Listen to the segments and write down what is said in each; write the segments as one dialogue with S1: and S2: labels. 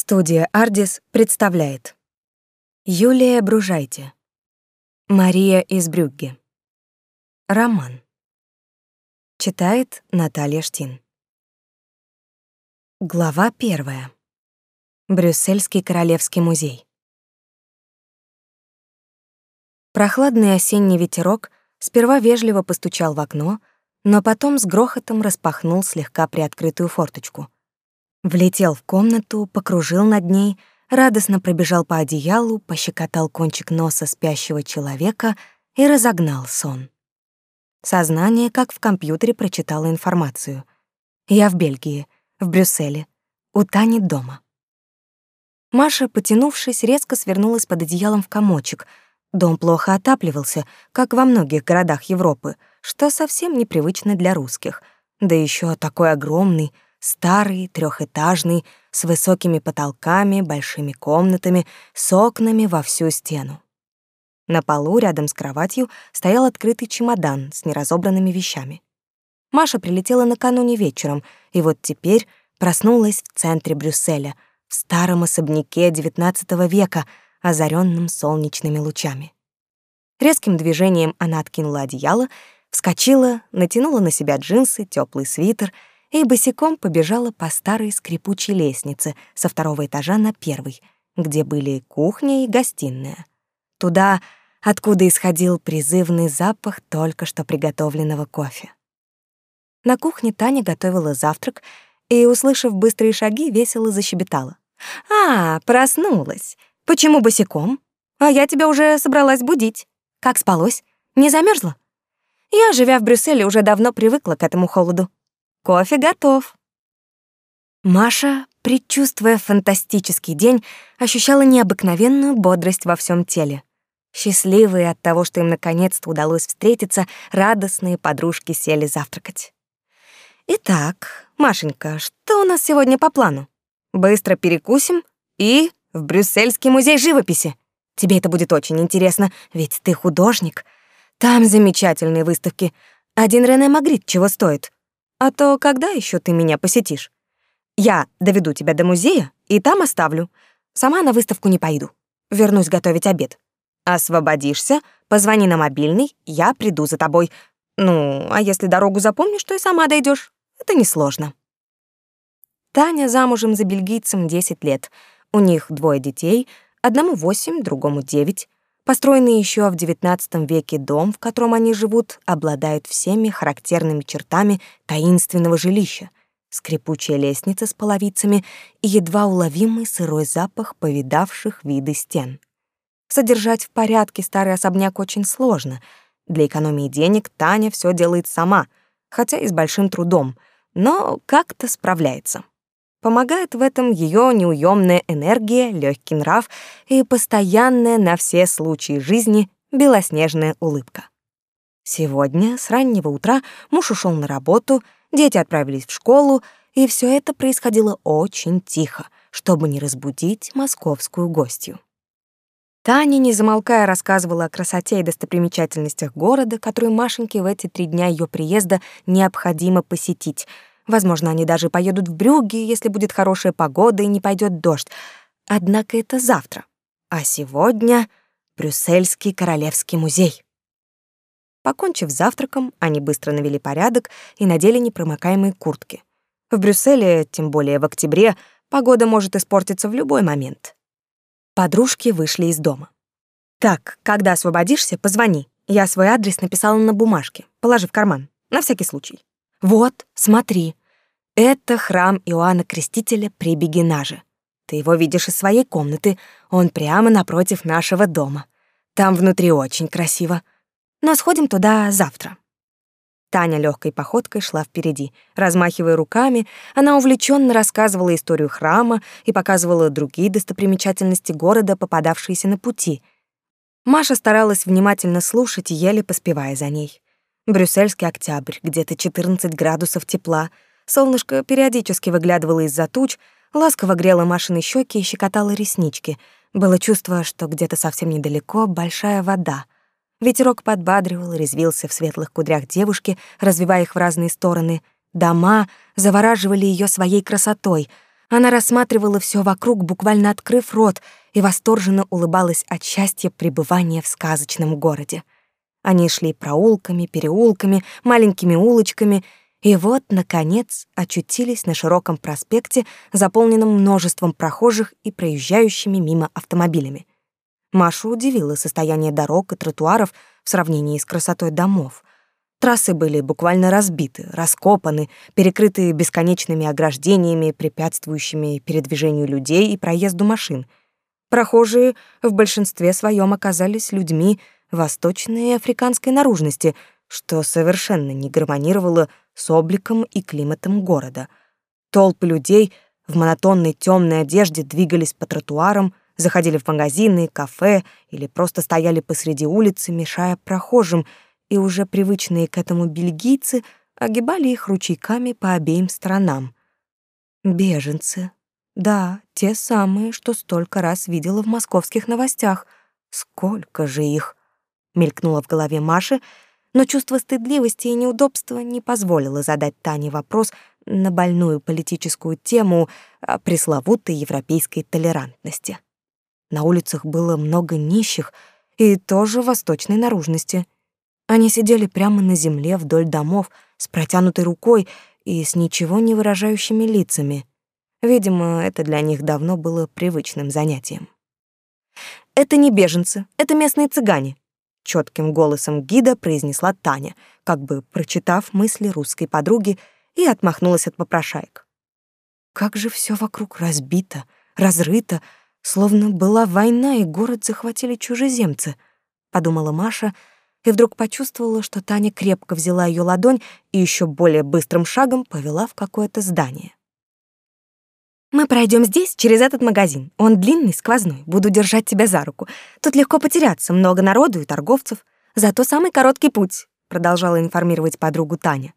S1: Студия «Ардис» представляет. Юлия Бружайте. Мария из Брюгге. Роман. Читает Наталья Штин. Глава первая. Брюссельский Королевский музей. Прохладный осенний ветерок сперва вежливо постучал в окно, но потом с грохотом распахнул слегка приоткрытую форточку — Влетел в комнату, покружил над ней, радостно пробежал по одеялу, пощекотал кончик носа спящего человека и разогнал сон. Сознание, как в компьютере, прочитало информацию. Я в Бельгии, в Брюсселе, у Тани дома. Маша, потянувшись, резко свернулась под одеялом в комочек. Дом плохо отапливался, как во многих городах Европы, что совсем непривычно для русских. Да еще такой огромный — Старый, трехэтажный, с высокими потолками, большими комнатами, с окнами во всю стену. На полу рядом с кроватью стоял открытый чемодан с неразобранными вещами. Маша прилетела накануне вечером, и вот теперь проснулась в центре Брюсселя, в старом особняке XIX века, озаренном солнечными лучами. Резким движением она откинула одеяло, вскочила, натянула на себя джинсы, теплый свитер — и босиком побежала по старой скрипучей лестнице со второго этажа на первый, где были кухня и гостиная. Туда, откуда исходил призывный запах только что приготовленного кофе. На кухне Таня готовила завтрак и, услышав быстрые шаги, весело защебетала. «А, проснулась. Почему босиком? А я тебя уже собралась будить. Как спалось? Не замерзла? Я, живя в Брюсселе, уже давно привыкла к этому холоду. Кофе готов. Маша, предчувствуя фантастический день, ощущала необыкновенную бодрость во всем теле. Счастливые от того, что им наконец-то удалось встретиться, радостные подружки сели завтракать. Итак, Машенька, что у нас сегодня по плану? Быстро перекусим и в Брюссельский музей живописи. Тебе это будет очень интересно, ведь ты художник. Там замечательные выставки. Один Рене Магрит чего стоит. А то когда еще ты меня посетишь? Я доведу тебя до музея и там оставлю. Сама на выставку не пойду. Вернусь готовить обед. Освободишься, позвони на мобильный, я приду за тобой. Ну, а если дорогу запомнишь, то и сама дойдешь. Это несложно. Таня замужем за бельгийцем 10 лет. У них двое детей, одному 8, другому 9. Построенный еще в XIX веке дом, в котором они живут, обладает всеми характерными чертами таинственного жилища. Скрипучая лестница с половицами и едва уловимый сырой запах повидавших виды стен. Содержать в порядке старый особняк очень сложно. Для экономии денег Таня все делает сама, хотя и с большим трудом, но как-то справляется. Помогает в этом ее неуемная энергия, легкий нрав и постоянная на все случаи жизни белоснежная улыбка. Сегодня с раннего утра муж ушел на работу, дети отправились в школу, и все это происходило очень тихо, чтобы не разбудить московскую гостью. Таня, не замолкая, рассказывала о красоте и достопримечательностях города, которые Машеньке в эти три дня ее приезда необходимо посетить — Возможно, они даже поедут в Брюгге, если будет хорошая погода и не пойдет дождь. Однако это завтра. А сегодня Брюссельский Королевский музей. Покончив завтраком, они быстро навели порядок и надели непромокаемые куртки. В Брюсселе, тем более в октябре, погода может испортиться в любой момент. Подружки вышли из дома. «Так, когда освободишься, позвони. Я свой адрес написала на бумажке. Положи в карман. На всякий случай». «Вот, смотри. Это храм Иоанна Крестителя при Бегинаже. Ты его видишь из своей комнаты, он прямо напротив нашего дома. Там внутри очень красиво. Но сходим туда завтра. Таня легкой походкой шла впереди. Размахивая руками, она увлеченно рассказывала историю храма и показывала другие достопримечательности города, попадавшиеся на пути. Маша старалась внимательно слушать, еле поспевая за ней. Брюссельский октябрь, где-то 14 градусов тепла — Солнышко периодически выглядывало из-за туч, ласково грело Машины щеки и щекотало реснички. Было чувство, что где-то совсем недалеко большая вода. Ветерок подбадривал, резвился в светлых кудрях девушки, развивая их в разные стороны. Дома завораживали ее своей красотой. Она рассматривала все вокруг, буквально открыв рот, и восторженно улыбалась от счастья пребывания в сказочном городе. Они шли проулками, переулками, маленькими улочками, и вот, наконец, очутились на широком проспекте, заполненном множеством прохожих и проезжающими мимо автомобилями. Машу удивило состояние дорог и тротуаров в сравнении с красотой домов. Трассы были буквально разбиты, раскопаны, перекрыты бесконечными ограждениями, препятствующими передвижению людей и проезду машин. Прохожие в большинстве своем оказались людьми восточной и африканской наружности, что совершенно не гармонировало с обликом и климатом города. Толпы людей в монотонной темной одежде двигались по тротуарам, заходили в магазины, кафе или просто стояли посреди улицы, мешая прохожим — и уже привычные к этому бельгийцы огибали их ручейками по обеим сторонам. Беженцы. Да, те самые, что столько раз видела в московских новостях. Сколько же их? Мелькнуло в голове Маши, но чувство стыдливости и неудобства не позволило задать Тане вопрос на больную политическую тему о пресловутой европейской толерантности. На улицах было много нищих и тоже восточной наружности — они сидели прямо на земле вдоль домов с протянутой рукой и с ничего не выражающими лицами. Видимо, это для них давно было привычным занятием. «Это не беженцы, это местные цыгане», — четким голосом гида произнесла Таня, как бы прочитав мысли русской подруги, и отмахнулась от попрошаек. Как же все вокруг разбито, разрыто, словно была война, и город захватили чужеземцы, — подумала Маша, — и вдруг почувствовала, что Таня крепко взяла ее ладонь и еще более быстрым шагом повела в какое-то здание. Мы пройдем здесь, через этот магазин. Он длинный, сквозной. Буду держать тебя за руку. Тут легко потеряться, много народу и торговцев. Зато самый короткий путь, продолжала информировать подругу Таня.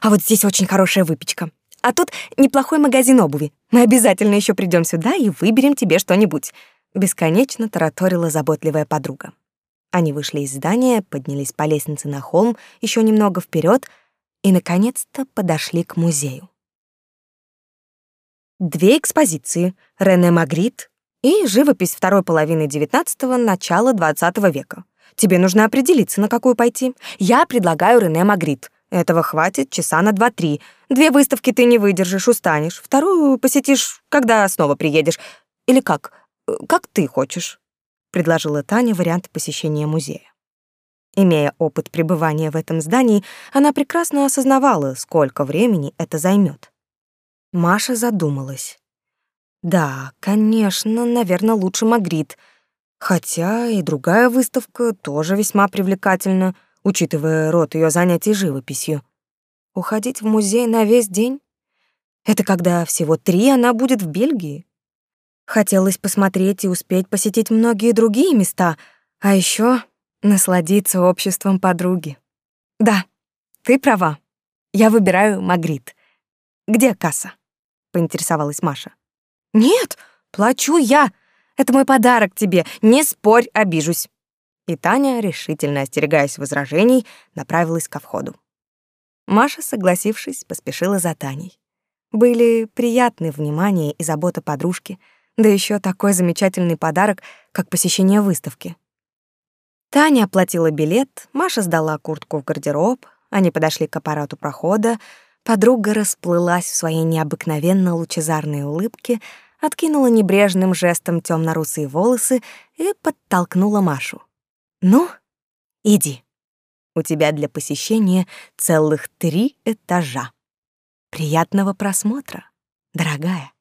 S1: А вот здесь очень хорошая выпечка. А тут неплохой магазин обуви. Мы обязательно еще придем сюда и выберем тебе что-нибудь. Бесконечно тараторила заботливая подруга. Они вышли из здания, поднялись по лестнице на холм еще немного вперед и, наконец-то, подошли к музею. Две экспозиции — Рене Магрит и живопись второй половины XIX — начала XX века. Тебе нужно определиться, на какую пойти. Я предлагаю Рене Магрит. Этого хватит часа на два-три. Две выставки ты не выдержишь, устанешь. Вторую посетишь, когда снова приедешь. Или как? Как ты хочешь предложила Таня вариант посещения музея. Имея опыт пребывания в этом здании, она прекрасно осознавала, сколько времени это займет. Маша задумалась. Да, конечно, наверное, лучше Магрит, хотя и другая выставка тоже весьма привлекательна, учитывая род ее занятий живописью. Уходить в музей на весь день? Это когда всего три она будет в Бельгии. Хотелось посмотреть и успеть посетить многие другие места, а еще насладиться обществом подруги. Да, ты права. Я выбираю Магрит. Где касса? Поинтересовалась Маша. Нет, плачу я. Это мой подарок тебе. Не спорь, обижусь. И Таня, решительно остерегаясь возражений, направилась ко входу. Маша, согласившись, поспешила за Таней. Были приятны внимание и забота подружки — да еще такой замечательный подарок, как посещение выставки. Таня оплатила билет, Маша сдала куртку в гардероб, они подошли к аппарату прохода, подруга расплылась в своей необыкновенно лучезарной улыбке, откинула небрежным жестом темно-русые волосы и подтолкнула Машу. «Ну, иди. У тебя для посещения целых три этажа. Приятного просмотра, дорогая».